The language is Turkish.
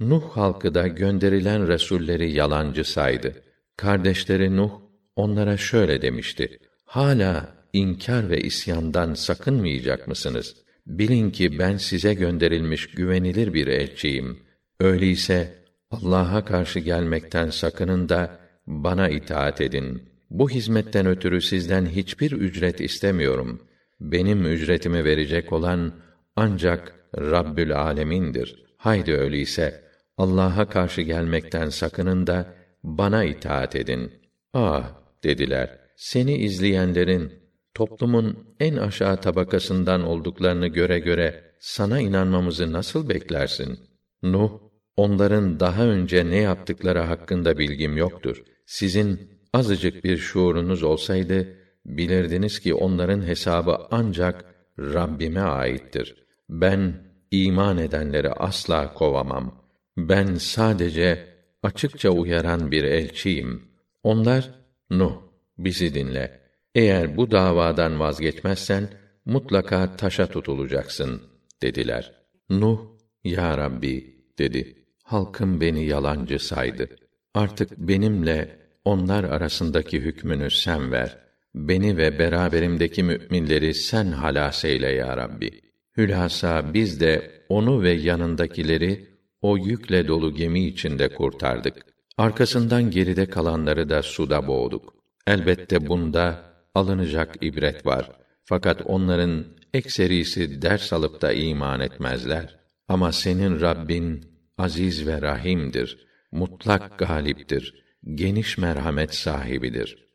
Nuh halkı da gönderilen resulleri yalancı saydı. Kardeşleri Nuh onlara şöyle demişti: Hala inkar ve isyandan sakınmayacak mısınız? Bilin ki ben size gönderilmiş güvenilir bir elçiyim. Öyleyse Allah'a karşı gelmekten sakının da bana itaat edin. Bu hizmetten ötürü sizden hiçbir ücret istemiyorum. Benim ücretimi verecek olan ancak Rabbül Alemin'dir. Haydi öyleyse Allah'a karşı gelmekten sakının da bana itaat edin. Ah dediler. Seni izleyenlerin toplumun en aşağı tabakasından olduklarını göre göre sana inanmamızı nasıl beklersin? Nuh, onların daha önce ne yaptıkları hakkında bilgim yoktur. Sizin azıcık bir şuurunuz olsaydı, bilirdiniz ki onların hesabı ancak Rabbime aittir. Ben iman edenleri asla kovamam. Ben sadece açıkça uyaran bir elçiyim. Onlar, Nuh, bizi dinle. Eğer bu davadan vazgeçmezsen, mutlaka taşa tutulacaksın, dediler. Nuh, Ya Rabbi, dedi. Halkım beni yalancı saydı. Artık benimle onlar arasındaki hükmünü sen ver. Beni ve beraberimdeki müminleri sen halas eyle ya Rabbi. Hülasa biz de onu ve yanındakileri o yükle dolu gemi içinde kurtardık. Arkasından geride kalanları da suda boğduk. Elbette bunda alınacak ibret var. Fakat onların ekserisi ders alıp da iman etmezler. Ama senin Rabbin aziz ve rahimdir. Mutlak galiptir. Geniş merhamet sahibidir.